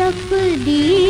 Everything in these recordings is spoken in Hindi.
तकदीर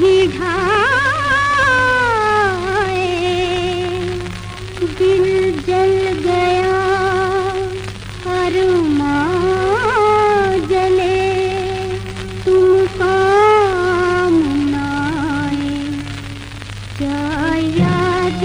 नहीं घाए। दिल जल गया जले। तुम काम नाए क्या याद